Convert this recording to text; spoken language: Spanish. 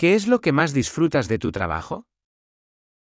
¿Qué es lo que más disfrutas de tu trabajo?